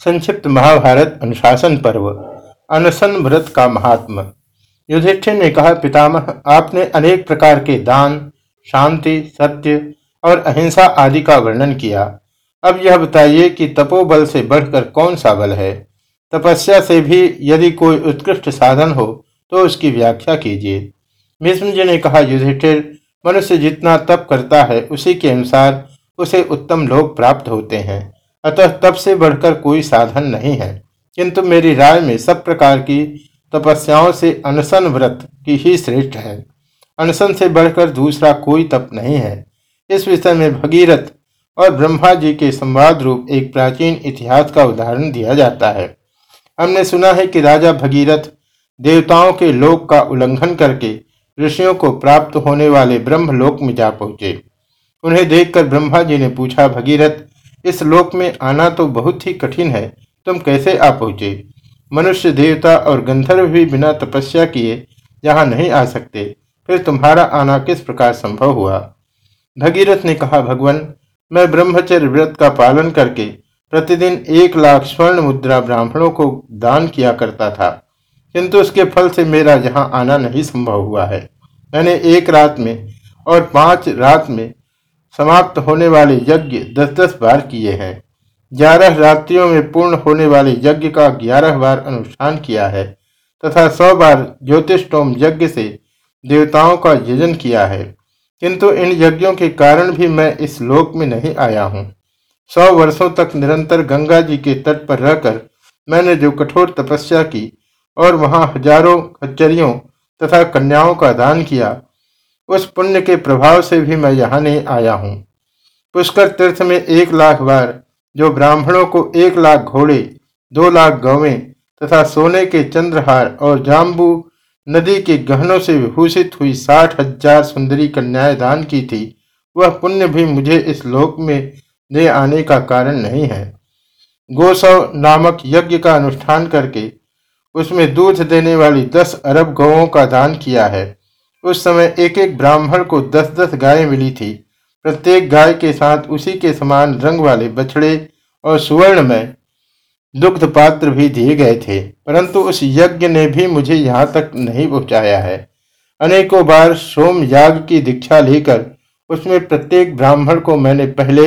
संक्षिप्त महाभारत अनुशासन पर्व अनशन व्रत का महात्मा। युधिष्ठिर ने कहा, पितामह, आपने अनेक प्रकार के दान, शांति, सत्य और अहिंसा आदि का वर्णन किया। अब यह बताइए कि तपोबल से बढ़कर कौन सा बल है? तपस्या से भी यदि कोई उत्कृष्ट साधन हो तो उसकी व्याख्या कीजिए। भीष्म जी ने कहा, युधिष्ठिर, मनुष्य जितना तप करता है, उसी के अनुसार उसे उत्तम लोग प्राप्त होते हैं। अतः तप से बढ़कर कोई साधन नहीं है। किंतु मेरी राय में सब प्रकार की तपस्याओं से अनशन व्रत की ही श्रेष्ठ है। अनशन से बढ़कर दूसरा कोई तप नहीं है। इस विषय में भगीरथ और ब्रह्मा जी के संवाद रूप एक प्राचीन इतिहास का उदाहरण दिया जाता है। हमने सुना है कि राजा भगीरथ देवताओं के लोक का उल्लंघन करके ऋषियों को प्राप्त होने वाले ब्रह्मलोक में जा पहुँचे। उन्हें देखकर ब्रह्मा जी ने पूछा, भगीरथ इस लोक में आना तो बहुत ही कठिन है, तुम कैसे आ पहुँचे? मनुष्य देवता और गंधर्व भी बिना तपस्या किए यहाँ नहीं आ सकते, फिर तुम्हारा आना किस प्रकार संभव हुआ? भगीरथ ने कहा, भगवान, मैं ब्रह्मचर्य व्रत का पालन करके प्रतिदिन एक लाख स्वर्ण मुद्रा ब्राह्मणों को दान किया करता था, किंतु उसके फल से मेरा यहाँ आना नहीं संभव हुआ है। मैंने एक रात में और पाँच रात में समाप्त होने वाले यज्ञ दस दस बार किए हैं। ग्यारह रात्रियों में पूर्ण होने वाले यज्ञ का ग्यारह बार अनुष्ठान किया है तथा सौ बार ज्योतिषोम यज्ञ से देवताओं का यजन किया है। किंतु इन यज्ञों के कारण भी मैं इस लोक में नहीं आया हूँ। सौ वर्षों तक निरंतर गंगा जी के तट पर रहकर मैंने जो कठोर तपस्या की और वहाँ हज़ारों खच्चरियों तथा कन्याओं का दान किया उस पुण्य के प्रभाव से भी मैं यहाँ नहीं आया हूँ। पुष्कर तीर्थ में एक लाख बार जो ब्राह्मणों को एक लाख घोड़े, दो लाख गौवें तथा सोने के चंद्रहार और जाम्बू नदी के गहनों से विभूषित हुई साठ हज़ार सुंदरी कन्याएँ दान की थी, वह पुण्य भी मुझे इस लोक में दे आने का कारण नहीं है। गोसव नामक यज्ञ का अनुष्ठान करके उसमें दूध देने वाली दस अरब गौों का दान किया है। उस समय एक एक ब्राह्मण को दस दस गायें मिली थी। प्रत्येक गाय के साथ उसी के समान रंग वाले बछड़े और सुवर्ण में दुग्ध पात्र भी दिए गए थे, परंतु उस यज्ञ ने भी मुझे यहाँ तक नहीं पहुँचाया है। अनेकों बार सोम याग की दीक्षा लेकर उसमें प्रत्येक ब्राह्मण को मैंने पहले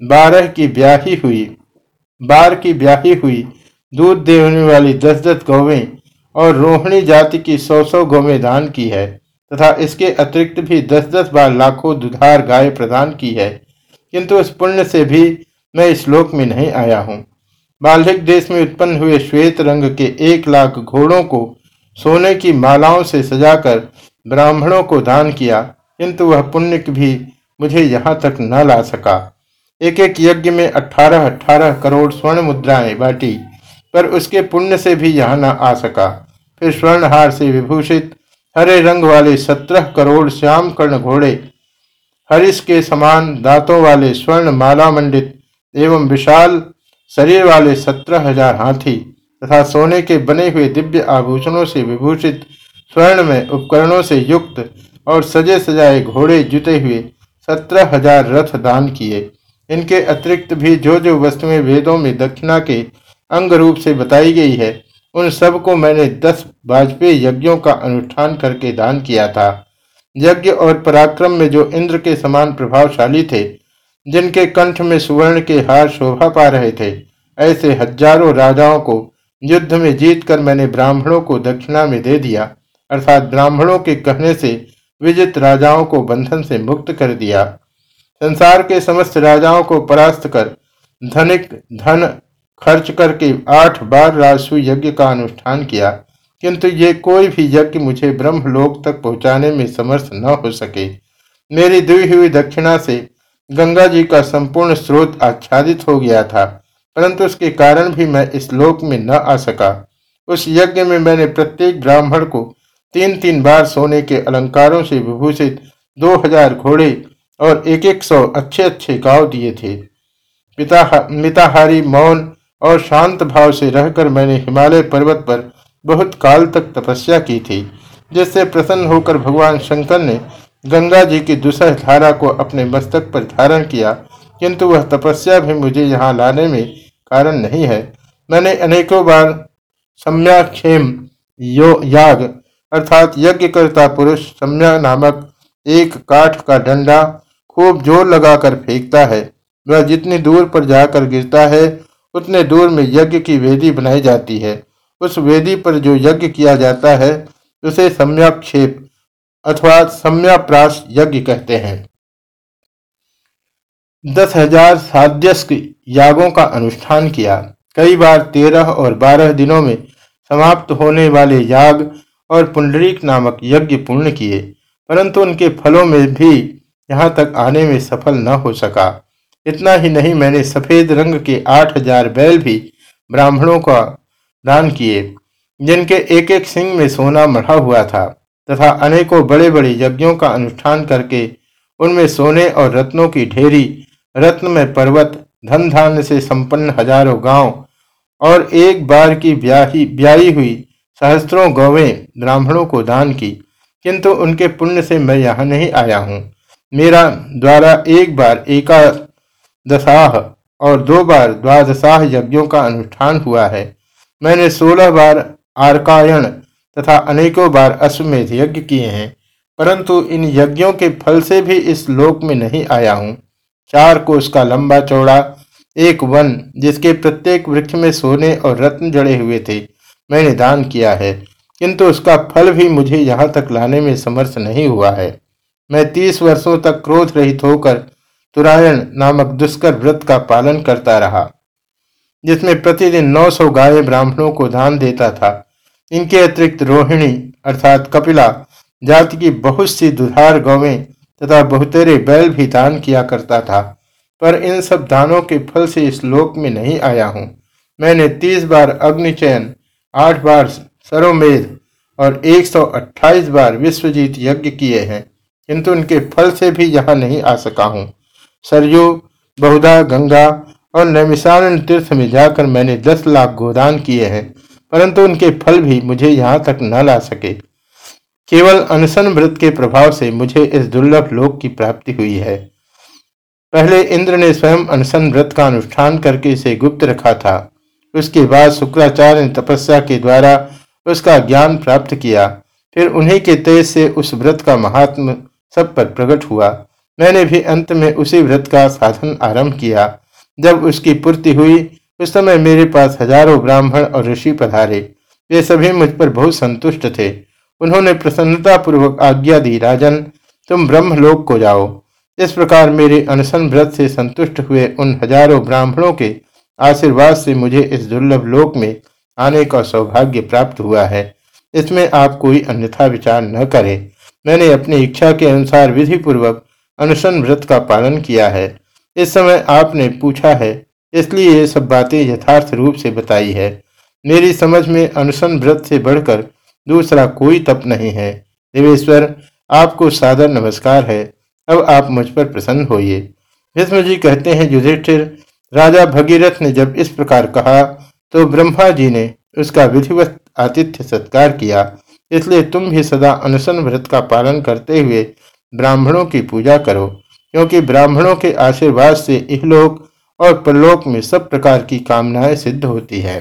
बारह की ब्याही हुई, बार की ब्याही हुई, दूध देने वाली दस दस गौवें और रोहिणी जाति की सौ सौ गौवें दान की है। तथा इसके अतिरिक्त भी दस दस बार लाखों दुधार गाय प्रदान की है। किंतु उस पुण्य से भी मैं इस लोक में नहीं आया हूँ। बाल्हिक देश में उत्पन्न हुए श्वेत रंग के एक लाख घोड़ों को सोने की मालाओं से सजाकर ब्राह्मणों को दान किया, किंतु वह पुण्य भी मुझे यहाँ तक न ला सका। एक एक यज्ञ में अठारह अठारह करोड़ स्वर्ण मुद्राएँ बांटी, पर उसके पुण्य से भी यहाँ न आ सका। फिर स्वर्णहार से विभूषित हरे रंग वाले सत्रह करोड़ श्याम कर्ण घोड़े हरिश के समान दांतों वाले स्वर्ण माला मंडित एवं विशाल शरीर वाले सत्रह हज़ार हाथी तथा सोने के बने हुए दिव्य आभूषणों से विभूषित स्वर्ण में उपकरणों से युक्त और सजे सजाए घोड़े जुटे हुए सत्रह हज़ार रथ दान किए। इनके अतिरिक्त भी जो जो वस्तुएँ वेदों में दक्षिणा के अंग रूप से बताई गई है उन सबको मैंने दस वाजपेयी यज्ञों का अनुष्ठान करके दान किया था। यज्ञ और पराक्रम में जो इंद्र के समान प्रभावशाली थे, जिनके कंठ में सुवर्ण के हार शोभा पा रहे थे, ऐसे हज़ारों राजाओं को युद्ध में जीत कर मैंने ब्राह्मणों को दक्षिणा में दे दिया, अर्थात ब्राह्मणों के कहने से विजित राजाओं को बंधन से मुक्त कर दिया। संसार के समस्त राजाओं को परास्त कर धनिक, धन खर्च करके आठ बार राजसु यज्ञ का अनुष्ठान किया, किंतु ये कोई भी यज्ञ मुझे ब्रह्मलोक तक पहुँचाने में समर्थ न हो सके। मेरी दी हुई दक्षिणा से गंगा जी का संपूर्ण स्रोत आच्छादित हो गया था, परंतु उसके कारण भी मैं इस लोक में न आ सका। उस यज्ञ में मैंने प्रत्येक ब्राह्मण को तीन तीन बार सोने के अलंकारों से विभूषित दो हज़ार घोड़े और एक एक सौ अच्छे अच्छे गाँव दिए थे। पिता मिताहारी मौन और शांत भाव से रहकर मैंने हिमालय पर्वत पर बहुत काल तक तपस्या की थी, जिससे प्रसन्न होकर भगवान शंकर ने गंगा जी की दूसर धारा को अपने मस्तक पर धारण किया। किंतु वह तपस्या भी मुझे यहाँ लाने में कारण नहीं है। मैंने अनेकों बार सम्याक्षेम यो याग अर्थात यज्ञकर्ता पुरुष सम्या नामक एक काठ का डंडा खूब ज़ोर लगाकर फेंकता है। वह जितनी दूर पर जाकर गिरता है उतने दूर में यज्ञ की वेदी बनाई जाती है। उस वेदी पर जो यज्ञ किया जाता है, उसे सम्याक्षेप अथवा सम्याप्रास यज्ञ कहते हैं। दस हज़ार साध्यस्क यागों का अनुष्ठान किया। कई बार तेरह और बारह दिनों में समाप्त होने वाले याग और पुंडरीक नामक यज्ञ पूर्ण किए, परंतु उनके फलों में भी यहाँ तक आने में सफल न हो सका। इतना ही नहीं, मैंने सफ़ेद रंग के आठ हज़ार बैल भी ब्राह्मणों का दान किए, जिनके एक एक सिंह में सोना मढ़ा हुआ था, तथा अनेकों बड़े बड़े यज्ञों का अनुष्ठान करके उनमें सोने और रत्नों की ढेरी रत्न में पर्वत धन धान्य से संपन्न हज़ारों गाँव, और एक बार की ब्याही ब्याही हुई सहस्त्रों गौवें ब्राह्मणों को दान की, किंतु उनके पुण्य से मैं यहाँ नहीं आया हूँ। मेरा द्वारा एक बार एकादशाह और दो बार द्वादशाह यज्ञों का अनुष्ठान हुआ है। मैंने सोलह बार आर्कायण तथा अनेकों बार अश्वमेध यज्ञ किए हैं, परंतु इन यज्ञों के फल से भी इस लोक में नहीं आया हूँ। चार कोष का लंबा चौड़ा, एक वन जिसके प्रत्येक वृक्ष में सोने और रत्न जड़े हुए थे, मैंने दान किया है। किंतु उसका फल भी मुझे यहाँ तक लाने में समर्थ नहीं हुआ है। मैं तीस वर्षों तक क्रोध रहित होकर तुरायण नामक दुष्कर व्रत का पालन करता रहा, जिसमें प्रतिदिन नौ सौ गाय ब्राह्मणों को दान देता था। इनके अतिरिक्त रोहिणी अर्थात कपिला जाति की बहुत सी दुधार गौवें तथा बहुतेरे बैल भी दान किया करता था, पर इन सब दानों के फल से इस लोक में नहीं आया हूँ। मैंने तीस बार अग्निचयन, आठ बार सरोमेध और 128 बार विश्वजीत यज्ञ किए हैं, किंतु उनके फल से भी यहाँ नहीं आ सका हूँ। सरयू, बहुधा, गंगा और नैमिषारण तीर्थ में जाकर मैंने दस लाख गोदान किए हैं, परंतु उनके फल भी मुझे यहाँ तक न ला सके। केवल अनशन व्रत के प्रभाव से मुझे इस दुर्लभ लोक की प्राप्ति हुई है। पहले इंद्र ने स्वयं अनशन व्रत का अनुष्ठान करके इसे गुप्त रखा था। उसके बाद शुक्राचार्य ने तपस्या के द्वारा उसका ज्ञान प्राप्त किया। फिर उन्हीं के तेज से उस व्रत का महात्म सब पर प्रकट हुआ। मैंने भी अंत में उसी व्रत का साधन आरंभ किया। जब उसकी पूर्ति हुई, उस समय मेरे पास हज़ारों ब्राह्मण और ऋषि पधारे। वे सभी मुझ पर बहुत संतुष्ट थे। उन्होंने प्रसन्नता पूर्वक आज्ञा दी, राजन, तुम ब्रह्मलोक को जाओ। इस प्रकार मेरे अनशन व्रत से संतुष्ट हुए उन हज़ारों ब्राह्मणों के आशीर्वाद से मुझे इस दुर्लभ लोक में आने का सौभाग्य प्राप्त हुआ है। इसमें आप कोई अन्यथा विचार न करें। मैंने अपनी इच्छा के अनुसार विधि पूर्वक अनशन व्रत का पालन किया है। इस समय आपने पूछा है, इसलिए ये सब बातें यथार्थ रूप से बताई है। मेरी समझ में अनशन व्रत से बढ़कर दूसरा कोई तप नहीं है। देवेश्वर, आपको सादर नमस्कार है। अब आप मुझ पर प्रसन्न होइए। भीष्म जी कहते हैं, युधिष्ठिर, राजा भगीरथ ने जब इस प्रकार कहा तो ब्रह्मा जी ने उसका विधिवत आतिथ्य सत्कार किया। इसलिए तुम भी सदा अनशन व्रत का पालन करते हुए ब्राह्मणों की पूजा करो, क्योंकि ब्राह्मणों के आशीर्वाद से इहलोक और परलोक में सब प्रकार की कामनाएँ सिद्ध होती है।